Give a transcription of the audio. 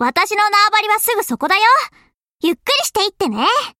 私の縄張りはすぐそこだよ。ゆっくりしていってね。